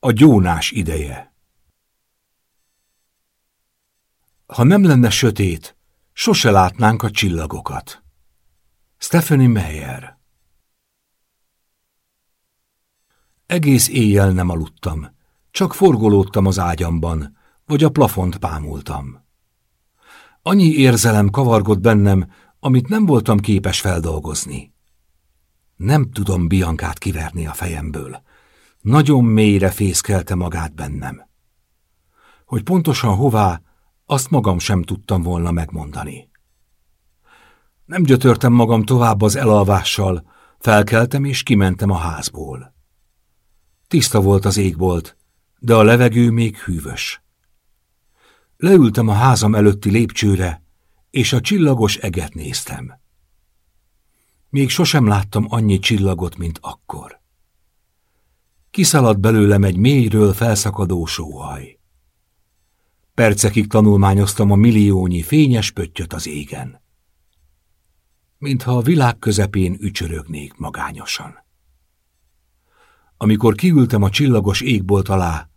A gyónás ideje Ha nem lenne sötét, sose látnánk a csillagokat. Stephanie Meyer Egész éjjel nem aludtam, csak forgolódtam az ágyamban, vagy a plafont pámultam. Annyi érzelem kavargott bennem, amit nem voltam képes feldolgozni. Nem tudom Biankát kiverni a fejemből. Nagyon mélyre fészkelte magát bennem. Hogy pontosan hová, azt magam sem tudtam volna megmondani. Nem gyötörtem magam tovább az elalvással, felkeltem és kimentem a házból. Tiszta volt az égbolt, de a levegő még hűvös. Leültem a házam előtti lépcsőre, és a csillagos eget néztem. Még sosem láttam annyi csillagot, mint akkor. Kiszaladt belőlem egy mélyről felszakadó sóhaj. Percekig tanulmányoztam a milliónyi fényes pöttyöt az égen. Mintha a világ közepén ücsörögnék magányosan. Amikor kiültem a csillagos égbolt alá,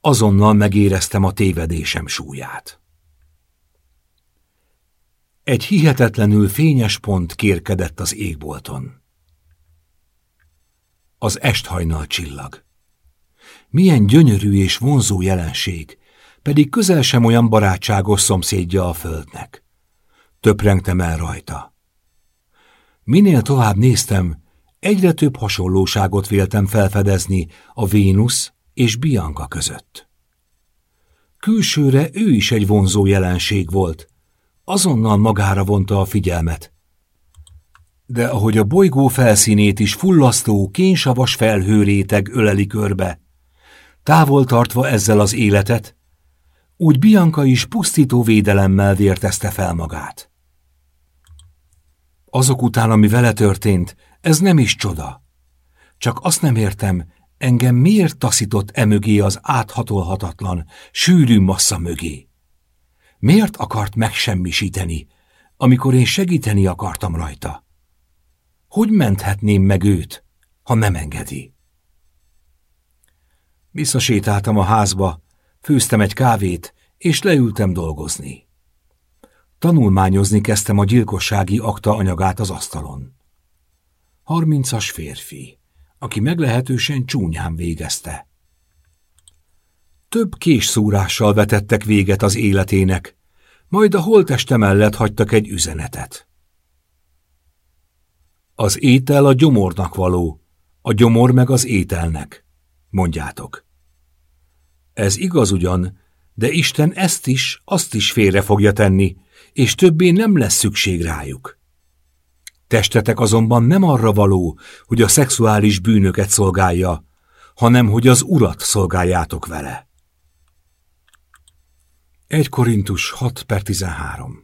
azonnal megéreztem a tévedésem súlyát. Egy hihetetlenül fényes pont kérkedett az égbolton. Az esthajnal csillag. Milyen gyönyörű és vonzó jelenség, pedig közel sem olyan barátságos szomszédja a földnek. Töprengtem el rajta. Minél tovább néztem, egyre több hasonlóságot véltem felfedezni a Vénusz és Bianca között. Külsőre ő is egy vonzó jelenség volt, azonnal magára vonta a figyelmet. De ahogy a bolygó felszínét is fullasztó, kénsavas felhőréteg öleli körbe, távol tartva ezzel az életet, úgy Bianca is pusztító védelemmel vértezte fel magát. Azok után, ami vele történt, ez nem is csoda. Csak azt nem értem, engem miért taszított emögé az áthatolhatatlan, sűrű massza mögé. Miért akart megsemmisíteni, amikor én segíteni akartam rajta? Hogy menthetném meg őt, ha nem engedi? Visszasétáltam a házba, főztem egy kávét, és leültem dolgozni. Tanulmányozni kezdtem a gyilkossági akta anyagát az asztalon. Harmincas férfi, aki meglehetősen csúnyán végezte. Több késszúrással vetettek véget az életének, majd a holteste mellett hagytak egy üzenetet. Az étel a gyomornak való, a gyomor meg az ételnek, mondjátok. Ez igaz ugyan, de Isten ezt is, azt is félre fogja tenni, és többé nem lesz szükség rájuk. Testetek azonban nem arra való, hogy a szexuális bűnöket szolgálja, hanem hogy az urat szolgáljátok vele. 1 Korintus 6 per 13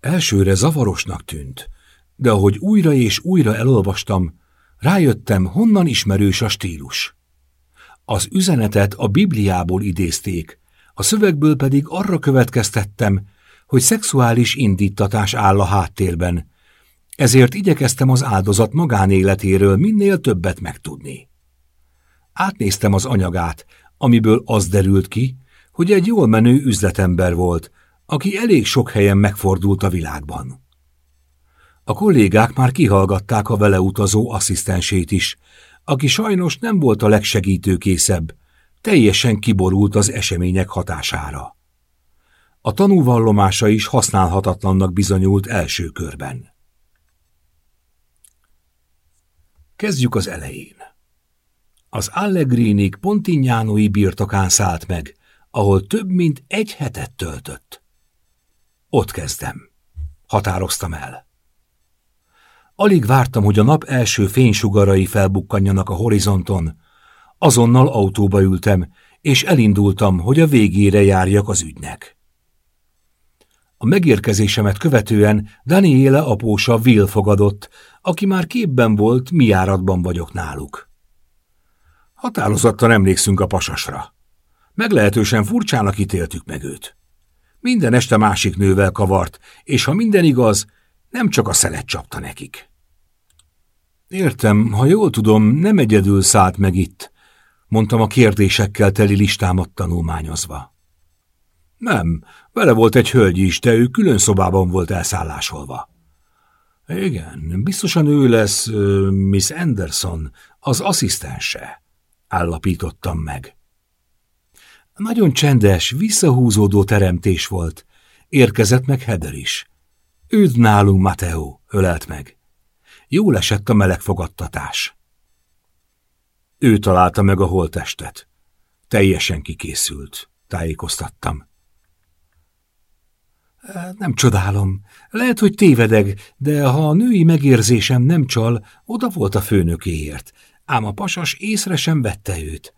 Elsőre zavarosnak tűnt, de ahogy újra és újra elolvastam, rájöttem, honnan ismerős a stílus. Az üzenetet a Bibliából idézték, a szövegből pedig arra következtettem, hogy szexuális indítatás áll a háttérben, ezért igyekeztem az áldozat magánéletéről minél többet megtudni. Átnéztem az anyagát, amiből az derült ki, hogy egy jól menő üzletember volt, aki elég sok helyen megfordult a világban. A kollégák már kihallgatták a vele utazó asszisztensét is, aki sajnos nem volt a legsegítőkészebb, teljesen kiborult az események hatására. A tanúvallomása is használhatatlannak bizonyult első körben. Kezdjük az elején. Az Allegrinik Pontignánói birtokán szállt meg, ahol több mint egy hetet töltött. Ott kezdem. Határoztam el. Alig vártam, hogy a nap első fénysugarai felbukkanjanak a horizonton. Azonnal autóba ültem, és elindultam, hogy a végére járjak az ügynek. A megérkezésemet követően Daniele apósa Will fogadott, aki már képben volt, mi járatban vagyok náluk. Határozottan emlékszünk a pasasra. Meglehetősen furcsának ítéltük meg őt. Minden este másik nővel kavart, és ha minden igaz, nem csak a szelet csapta nekik. Értem, ha jól tudom, nem egyedül szállt meg itt, mondtam a kérdésekkel teli listámat tanulmányozva. Nem, vele volt egy hölgy is, de ő külön szobában volt elszállásolva. Igen, biztosan ő lesz uh, Miss Anderson, az asszisztense, állapítottam meg. Nagyon csendes, visszahúzódó teremtés volt. Érkezett meg Heather is. Üdv nálunk, Mateo, ölelt meg. Jól esett a meleg fogadtatás. Ő találta meg a holtestet. Teljesen kikészült, tájékoztattam. Nem csodálom. Lehet, hogy tévedeg, de ha a női megérzésem nem csal, oda volt a főnökéért. Ám a pasas észre sem vette őt.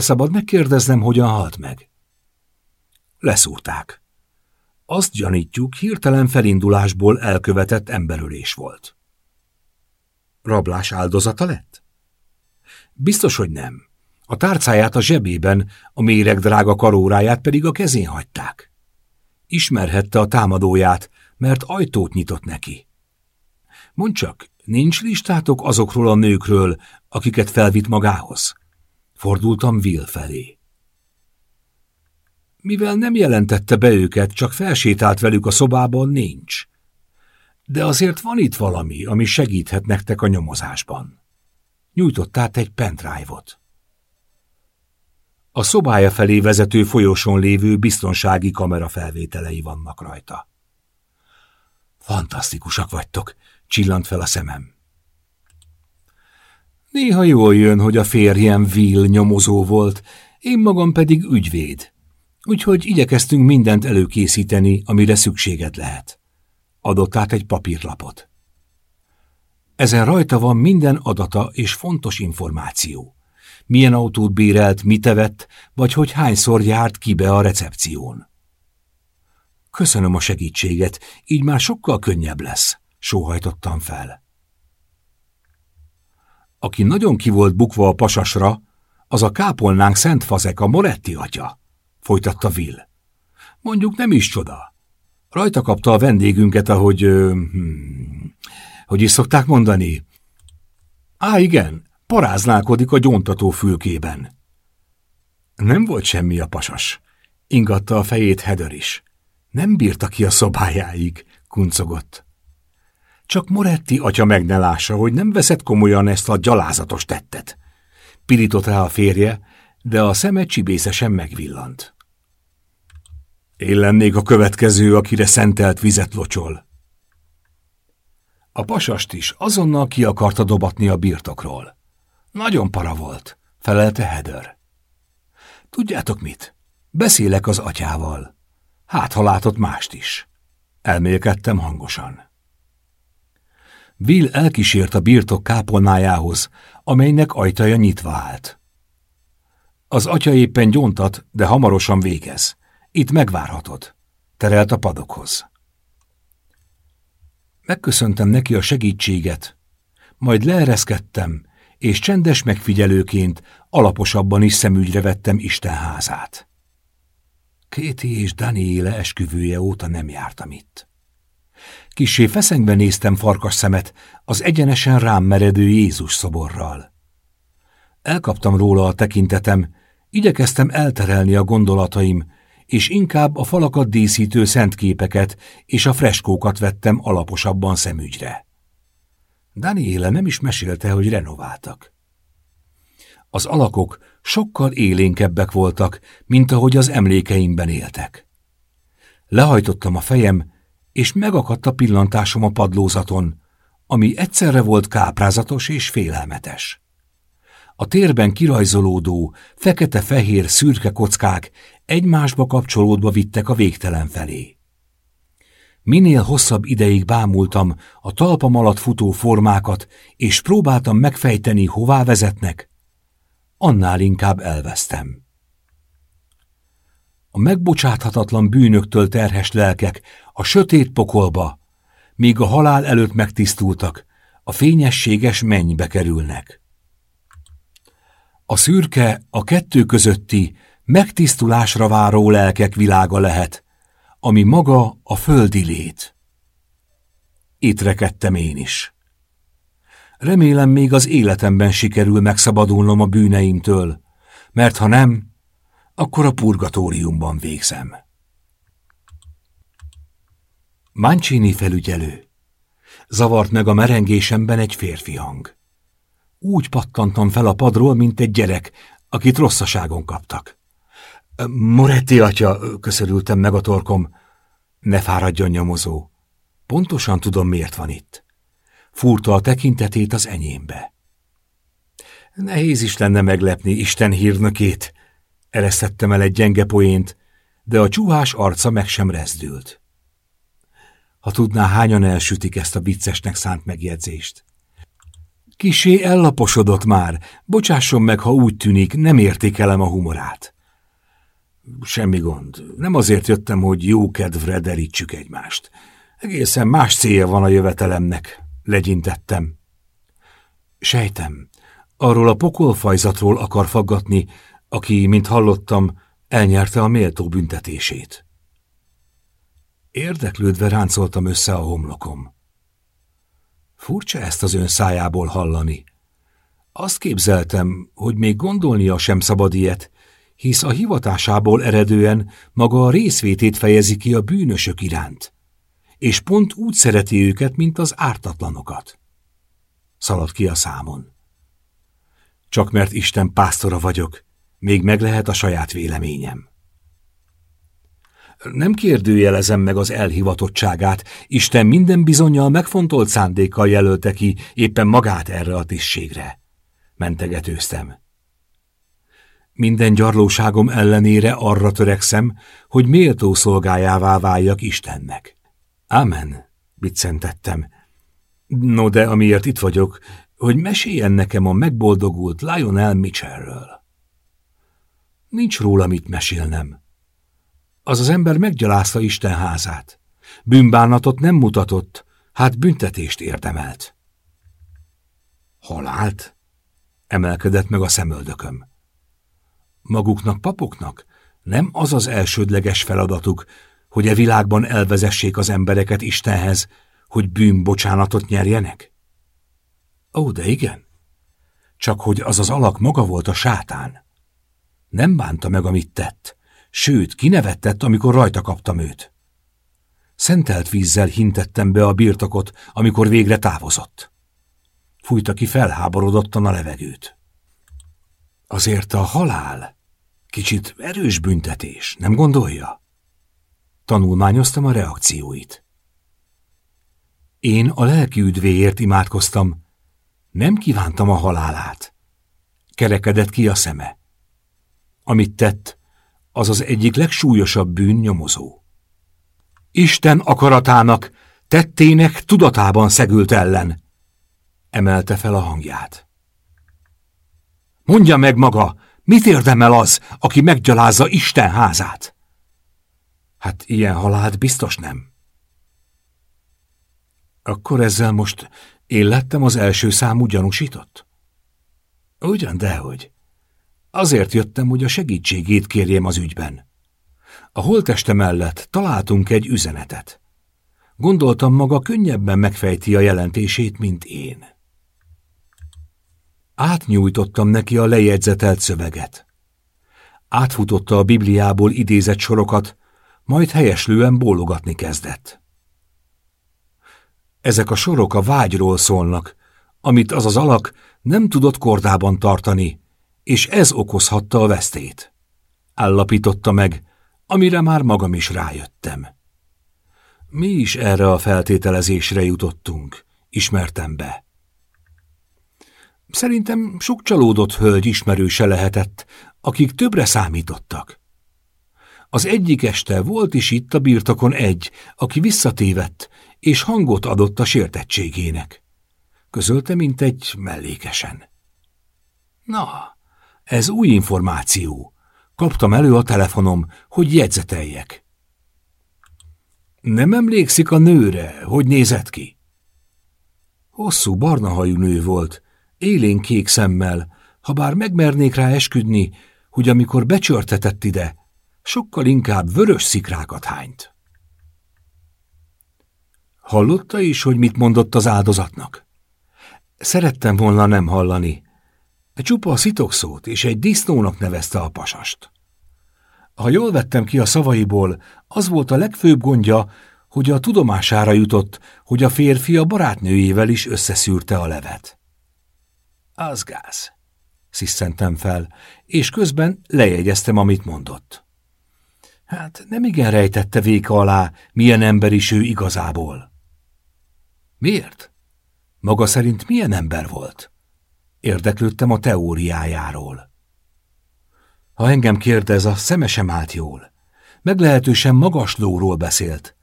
Szabad megkérdeznem, hogyan halt meg? Leszúrták. Azt gyanítjuk, hirtelen felindulásból elkövetett emberölés volt. Rablás áldozata lett? Biztos, hogy nem. A tárcáját a zsebében, a méreg drága karóráját pedig a kezén hagyták. Ismerhette a támadóját, mert ajtót nyitott neki. Mondd csak, nincs listátok azokról a nőkről, akiket felvitt magához? Fordultam Will felé. Mivel nem jelentette be őket, csak felsétált velük a szobában, nincs. De azért van itt valami, ami segíthet nektek a nyomozásban. Nyújtott át egy pendrive-ot. A szobája felé vezető folyosón lévő biztonsági kamera felvételei vannak rajta. Fantasztikusak vagytok, csillant fel a szemem. Néha jól jön, hogy a férjem Will nyomozó volt, én magam pedig ügyvéd. Úgyhogy igyekeztünk mindent előkészíteni, amire szükséged lehet. Adott át egy papírlapot. Ezen rajta van minden adata és fontos információ milyen autót bérelt, mit evett, vagy hogy hányszor járt ki be a recepción. Köszönöm a segítséget, így már sokkal könnyebb lesz, sóhajtottam fel. Aki nagyon ki volt bukva a pasasra, az a kápolnánk Szent Fazek, a Moretti atya, folytatta Will. Mondjuk nem is csoda. Rajta kapta a vendégünket, ahogy... hmm, hogy is szokták mondani? Á, igen, Paráználkodik a gyóntató fülkében. Nem volt semmi a pasas. Ingatta a fejét Heder is. Nem bírta ki a szobájáig, kuncogott. Csak Moretti atya meg ne lássa, hogy nem veszed komolyan ezt a gyalázatos tettet. Pirított rá a férje, de a szeme csibészesen megvillant. Én lennék a következő, akire szentelt vizet locsol. A pasast is azonnal ki akarta dobatni a birtokról. Nagyon para volt, felelte Heather. Tudjátok mit? Beszélek az atyával. Hát, ha látott mást is. Elmélkedtem hangosan. Will elkísért a birtok kápolnájához, amelynek ajtaja nyitva állt. Az atya éppen gyontat, de hamarosan végez. Itt megvárhatod. Terelt a padokhoz. Megköszöntem neki a segítséget, majd leereszkedtem, és csendes megfigyelőként alaposabban is szemügyre vettem Isten házát. Kéti és Daniéle esküvője óta nem jártam itt. Kissé feszengve néztem farkas szemet az egyenesen rám meredő Jézus szoborral. Elkaptam róla a tekintetem, igyekeztem elterelni a gondolataim, és inkább a falakat díszítő szentképeket és a freskókat vettem alaposabban szemügyre. Daniela nem is mesélte, hogy renováltak. Az alakok sokkal élénkebbek voltak, mint ahogy az emlékeimben éltek. Lehajtottam a fejem, és megakadt a pillantásom a padlózaton, ami egyszerre volt káprázatos és félelmetes. A térben kirajzolódó, fekete-fehér szürke kockák egymásba kapcsolódva vittek a végtelen felé. Minél hosszabb ideig bámultam a talpam alatt futó formákat, és próbáltam megfejteni, hová vezetnek, annál inkább elvesztem. A megbocsáthatatlan bűnöktől terhes lelkek a sötét pokolba, míg a halál előtt megtisztultak, a fényességes mennybe kerülnek. A szürke, a kettő közötti, megtisztulásra váró lelkek világa lehet, ami maga a földi lét. Itt rekedtem én is. Remélem még az életemben sikerül megszabadulnom a bűneimtől, mert ha nem, akkor a purgatóriumban végzem. Mancini felügyelő. Zavart meg a merengésemben egy férfi hang. Úgy pattantam fel a padról, mint egy gyerek, akit rosszaságon kaptak. Moretti atya, köszörültem meg a torkom. Ne fáradjon nyomozó. Pontosan tudom, miért van itt. Fúrta a tekintetét az enyémbe. Nehéz is lenne meglepni Isten hírnökét. Eresztettem el egy gyenge poént, de a csúhás arca meg sem rezdült. Ha tudná, hányan elsütik ezt a viccesnek szánt megjegyzést. Kisé ellaposodott már, bocsásson meg, ha úgy tűnik, nem értékelem a humorát. Semmi gond. Nem azért jöttem, hogy jó kedvre derítsük egymást. Egészen más célja van a jövetelemnek, legyintettem. Sejtem, arról a pokolfajzatról akar faggatni, aki, mint hallottam, elnyerte a méltó büntetését. Érdeklődve ráncoltam össze a homlokom. Furcsa ezt az ön szájából hallani. Azt képzeltem, hogy még gondolnia sem szabad ilyet, hisz a hivatásából eredően maga a részvétét fejezi ki a bűnösök iránt, és pont úgy szereti őket, mint az ártatlanokat. Szalad ki a számon. Csak mert Isten pásztora vagyok, még meg lehet a saját véleményem. Nem kérdőjelezem meg az elhivatottságát, Isten minden bizonyal megfontolt szándékkal jelölte ki éppen magát erre a tisztségre. Mentegetőztem. Minden gyarlóságom ellenére arra törekszem, hogy méltó szolgájává váljak Istennek. Ámen, biccentettem. No, de amiért itt vagyok, hogy meséljen nekem a megboldogult Lionel Mitchellről. Nincs róla mit mesélnem. Az az ember meggyalázta Isten házát. Bűnbánatot nem mutatott, hát büntetést érdemelt. Halált? Emelkedett meg a szemöldököm. Maguknak, papoknak nem az az elsődleges feladatuk, hogy e világban elvezessék az embereket Istenhez, hogy bűnbocsánatot nyerjenek? Ó, de igen. Csak hogy az az alak maga volt a sátán. Nem bánta meg, amit tett, sőt, kinevettett, amikor rajta kaptam őt. Szentelt vízzel hintettem be a birtokot, amikor végre távozott. Fújta ki felháborodottan a levegőt. Azért a halál kicsit erős büntetés, nem gondolja? Tanulmányoztam a reakcióit. Én a lelki üdvéért imádkoztam, nem kívántam a halálát. Kerekedett ki a szeme. Amit tett, az az egyik legsúlyosabb bűn nyomozó. Isten akaratának, tettének tudatában szegült ellen, emelte fel a hangját. Mondja meg maga, mit érdemel az, aki meggyalázza Isten házát? Hát ilyen halált biztos nem. Akkor ezzel most én lettem az első számú gyanúsított? Ugyan, dehogy. Azért jöttem, hogy a segítségét kérjem az ügyben. A holteste mellett találtunk egy üzenetet. Gondoltam maga könnyebben megfejti a jelentését, mint én. Átnyújtottam neki a lejegyzetelt szöveget. Átfutotta a Bibliából idézett sorokat, majd helyeslően bólogatni kezdett. Ezek a sorok a vágyról szólnak, amit az az alak nem tudott kordában tartani, és ez okozhatta a vesztét. Állapította meg, amire már magam is rájöttem. Mi is erre a feltételezésre jutottunk, ismertem be. Szerintem sok csalódott hölgy ismerőse lehetett, akik többre számítottak. Az egyik este volt is itt a birtokon egy, aki visszatévett, és hangot adott a sértettségének. Közölte, mint egy mellékesen. Na, ez új információ. Kaptam elő a telefonom, hogy jegyzeteljek. Nem emlékszik a nőre, hogy nézett ki? Hosszú barna hajú nő volt, élén kék szemmel, ha bár megmernék rá esküdni, hogy amikor becsörtetett ide, sokkal inkább vörös szikrákat hányt. Hallotta is, hogy mit mondott az áldozatnak? Szerettem volna nem hallani, csupa a szitokszót és egy disznónak nevezte a pasast. Ha jól vettem ki a szavaiból, az volt a legfőbb gondja, hogy a tudomására jutott, hogy a férfi a barátnőjével is összeszűrte a levet. Az gáz, sziszentem fel, és közben lejegyeztem, amit mondott. Hát nem igen rejtette véka alá, milyen ember is ő igazából. Miért? Maga szerint milyen ember volt? Érdeklődtem a teóriájáról. Ha engem kérdez, a szeme sem állt jól. Meglehetősen magas lóról beszélt.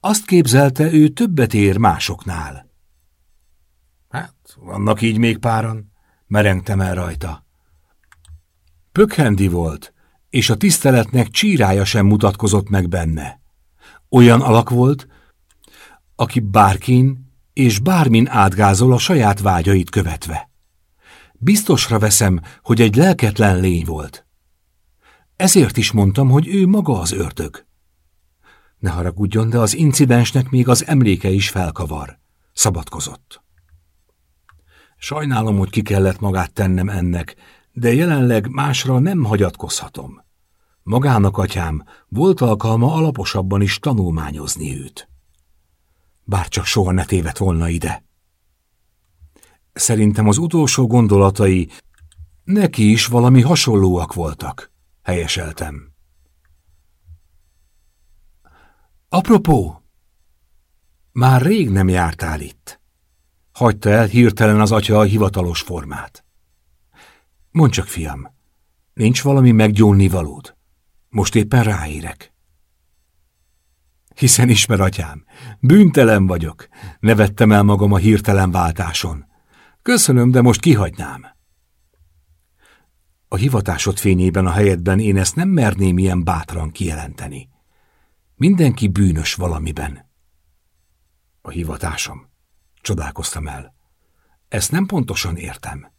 Azt képzelte, ő többet ér másoknál. Hát, vannak így még páran, merengtem el rajta. Pökhendi volt, és a tiszteletnek csírája sem mutatkozott meg benne. Olyan alak volt, aki bárkin és bármin átgázol a saját vágyait követve. Biztosra veszem, hogy egy lelketlen lény volt. Ezért is mondtam, hogy ő maga az ördög. Ne haragudjon, de az incidensnek még az emléke is felkavar. Szabadkozott. Sajnálom, hogy ki kellett magát tennem ennek, de jelenleg másra nem hagyatkozhatom. Magának, atyám, volt alkalma alaposabban is tanulmányozni őt. Bárcsak soha ne tévedt volna ide. Szerintem az utolsó gondolatai neki is valami hasonlóak voltak, helyeseltem. Apropó, már rég nem jártál itt. Hagyta el hirtelen az atya a hivatalos formát. Mondd csak, fiam, nincs valami meggyónni valód? Most éppen ráérek. Hiszen ismer, atyám, bűntelen vagyok, nevettem el magam a hirtelen váltáson. Köszönöm, de most kihagynám. A hivatásod fényében a helyedben én ezt nem merném ilyen bátran kijelenteni. Mindenki bűnös valamiben. A hivatásom. Csodálkoztam el. Ezt nem pontosan értem.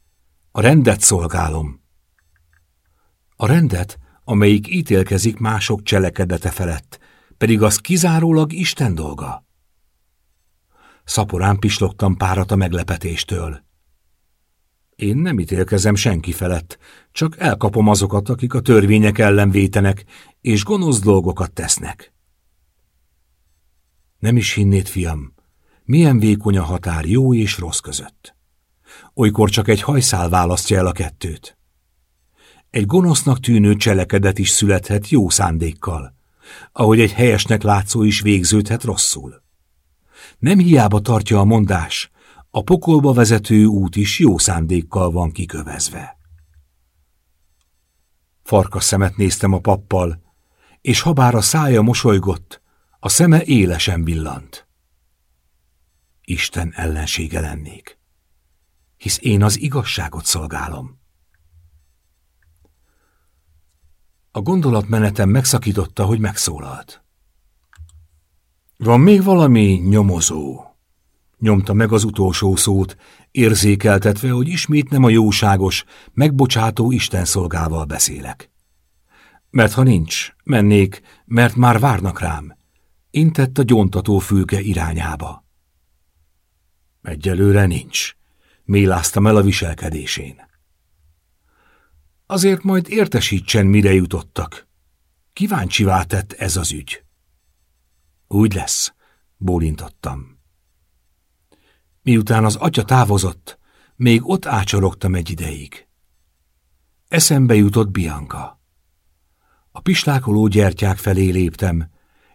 A rendet szolgálom. A rendet, amelyik ítélkezik mások cselekedete felett, pedig az kizárólag Isten dolga. Szaporán pislogtam párat a meglepetéstől. Én nem ítélkezem senki felett, csak elkapom azokat, akik a törvények ellen vétenek, és gonosz dolgokat tesznek. Nem is hinnéd, fiam, milyen vékony a határ jó és rossz között. Olykor csak egy hajszál választja el a kettőt. Egy gonosznak tűnő cselekedet is születhet jó szándékkal, ahogy egy helyesnek látszó is végződhet rosszul. Nem hiába tartja a mondás, a pokolba vezető út is jó szándékkal van kikövezve. Farkas szemet néztem a pappal, és habár a szája mosolygott, a szeme élesen villant. Isten ellensége lennék, hisz én az igazságot szolgálom. A gondolatmenetem megszakította, hogy megszólalt. Van még valami nyomozó? Nyomta meg az utolsó szót, érzékeltetve, hogy ismét nem a jóságos, megbocsátó Isten szolgával beszélek. Mert ha nincs, mennék, mert már várnak rám. Intett a gyontató fülke irányába. Egyelőre nincs. Méláztam el a viselkedésén. Azért majd értesítsen, mire jutottak. Kíváncsivá tett ez az ügy. Úgy lesz, bólintottam. Miután az atya távozott, még ott ácsorogtam egy ideig. Eszembe jutott Bianca. A pislákoló gyertyák felé léptem,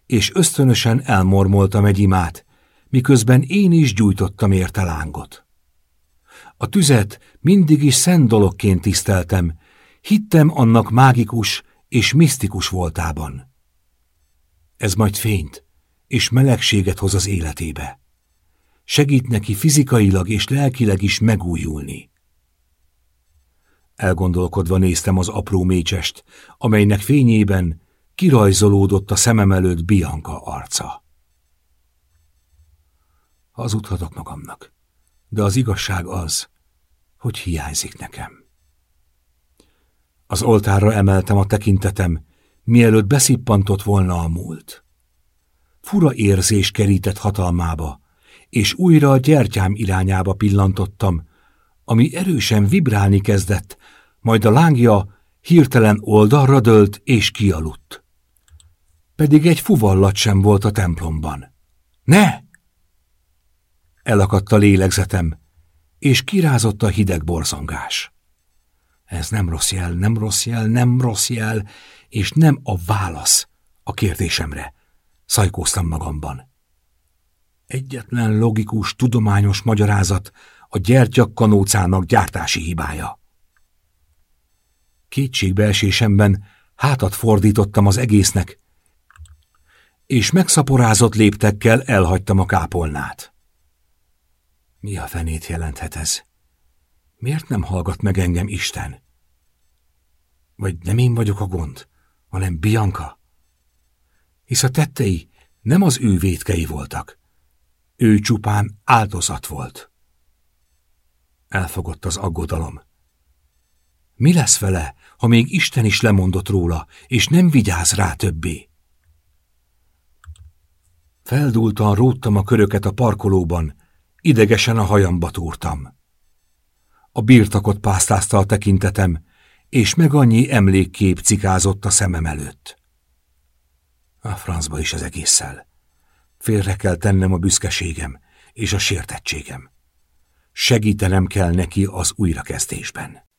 és ösztönösen elmormoltam egy imát, miközben én is gyújtottam érte lángot. A tüzet mindig is szent dologként tiszteltem, hittem annak mágikus és misztikus voltában. Ez majd fényt és melegséget hoz az életébe. Segít neki fizikailag és lelkileg is megújulni. Elgondolkodva néztem az apró mécsest, amelynek fényében kirajzolódott a szemem előtt Bianca arca. Hazudhatok magamnak, de az igazság az, hogy hiányzik nekem. Az oltárra emeltem a tekintetem, mielőtt beszippantott volna a múlt. Fura érzés kerített hatalmába, és újra a gyertyám irányába pillantottam, ami erősen vibrálni kezdett, majd a lángja hirtelen oldalra dölt és kialudt. Pedig egy fuvallat sem volt a templomban. Ne! Elakadt a lélegzetem, és kirázott a hideg borzongás. Ez nem rossz jel, nem rossz jel, nem rossz jel, és nem a válasz a kérdésemre, szajkóztam magamban. Egyetlen logikus, tudományos magyarázat a gyertyak gyártási hibája. Kétségbeesésemben hátat fordítottam az egésznek, és megszaporázott léptekkel elhagytam a kápolnát. Mi a fenét jelenthet ez? Miért nem hallgat meg engem Isten? Vagy nem én vagyok a gond, hanem Bianca? Hisz a tettei nem az ő vétkei voltak. Ő csupán áldozat volt. Elfogott az aggodalom. Mi lesz vele, ha még Isten is lemondott róla, és nem vigyáz rá többé? Feldúltan róttam a köröket a parkolóban, idegesen a hajamba túrtam. A birtakot pásztázta a tekintetem, és meg annyi emlékkép cikázott a szemem előtt. A francba is az egésszel. Félre kell tennem a büszkeségem és a sértettségem. Segítenem kell neki az újrakezdésben.